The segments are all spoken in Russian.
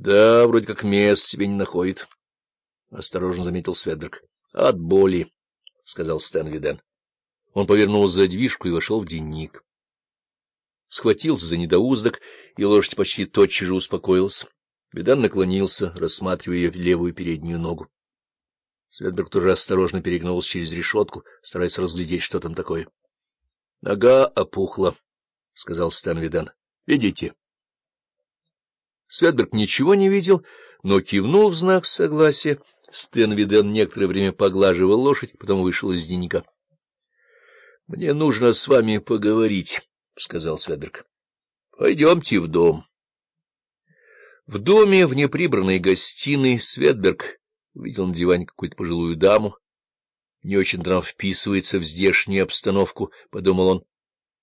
Да, вроде как мест себе не находит, — осторожно заметил Светберг. — От боли, — сказал Стэн Виден. Он повернул задвижку и вошел в денник. Схватился за недоуздок, и лошадь почти тотчас же успокоилась. Видан наклонился, рассматривая ее левую переднюю ногу. Светберг тоже осторожно перегнулся через решетку, стараясь разглядеть, что там такое. — Нога опухла, — сказал Стэн Видан. — Видите? Светберг ничего не видел, но кивнул в знак согласия. Стэн Виден некоторое время поглаживал лошадь, потом вышел из дневника. — Мне нужно с вами поговорить, — сказал Светберг. — Пойдемте в дом. В доме, в неприбранной гостиной, Светберг увидел на диване какую-то пожилую даму. Не очень-то вписывается в здешнюю обстановку, — подумал он.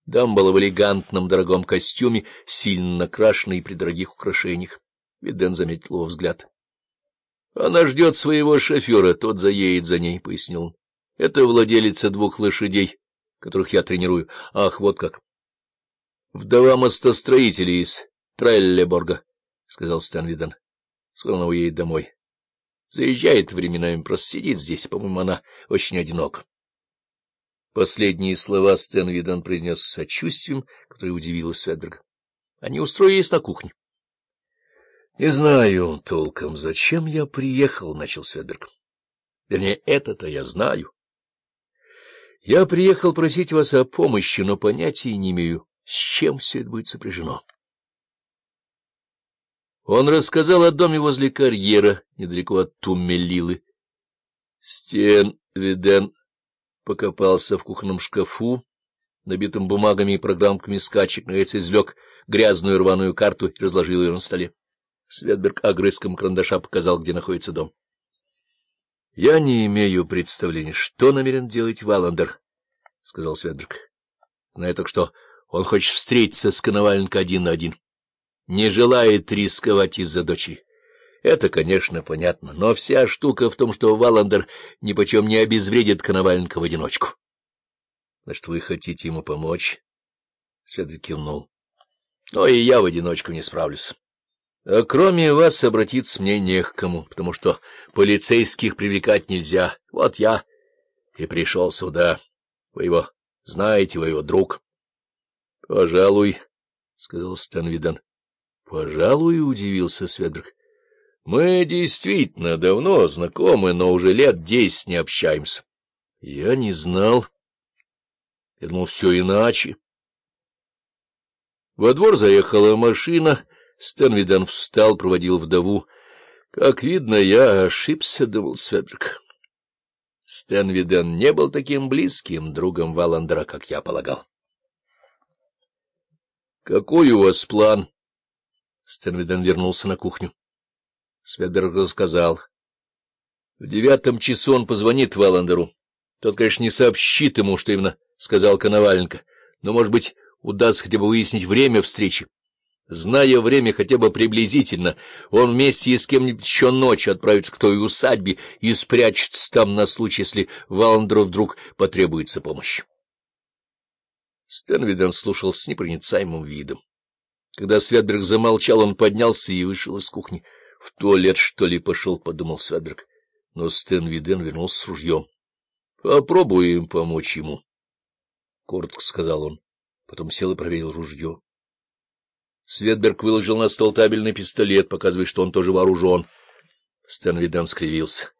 Дама была в элегантном дорогом костюме, сильно накрашенной при дорогих украшениях. Виден заметил его взгляд. — Она ждет своего шофера, тот заедет за ней, — пояснил он. — Это владелица двух лошадей, которых я тренирую. Ах, вот как. — Вдова мостостроителей из Треллеборга, — сказал Стэн Виден. — Скоро она уедет домой. Заезжает временами, просто сидит здесь. По-моему, она очень одинока. Последние слова Стэн Видан произнес с сочувствием, которое удивило Светберга. Они устроились на кухне. — Не знаю толком, зачем я приехал, — начал Светберг. — Вернее, это-то я знаю. Я приехал просить вас о помощи, но понятия не имею, с чем все это будет сопряжено. Он рассказал о доме возле карьера, недалеко от Туммелилы. Стен Виден покопался в кухонном шкафу, набитым бумагами и программками скачек, наконец извлек грязную рваную карту и разложил ее на столе. Светберг огрызком карандаша показал, где находится дом. — Я не имею представления, что намерен делать Валандер, — сказал Светберг. — Знаю только, что он хочет встретиться с Коноваленко один на один. Не желает рисковать из-за дочери. Это, конечно, понятно, но вся штука в том, что Валандер нипочем не обезвредит Коноваленко в одиночку. — Значит, вы хотите ему помочь? Свет кивнул. — Но и я в одиночку не справлюсь. А кроме вас обратиться мне не к кому, потому что полицейских привлекать нельзя. Вот я и пришел сюда. Вы его знаете, вы его друг. — Пожалуй, — сказал Стэн — Пожалуй, — удивился Светберг. Мы действительно давно знакомы, но уже лет десять не общаемся. Я не знал. Я думал, все иначе. Во двор заехала машина. Стэнвидан встал, проводил вдову. Как видно, я ошибся, — думал Сведрик. Стэнвиден не был таким близким другом Валандера, как я полагал. — Какой у вас план? Стэнвиден вернулся на кухню. Светберг рассказал. В девятом часу он позвонит Валандеру. Тот, конечно, не сообщит ему, что именно сказал Коноваленко, но, может быть, удастся хотя бы выяснить время встречи. Зная время хотя бы приблизительно, он вместе с кем-нибудь еще ночью отправится к той усадьбе и спрячется там на случай, если Валандеру вдруг потребуется помощь. Стэнвиден слушал с непроницаемым видом. Когда Светберг замолчал, он поднялся и вышел из кухни. В туалет, что ли, пошел, — подумал Свядберг. Но Стэн Виден вернулся с ружьем. — Попробуем помочь ему, — коротко сказал он. Потом сел и проверил ружье. Светберг выложил на стол табельный пистолет, показывая, что он тоже вооружен. Стэн Виден скривился.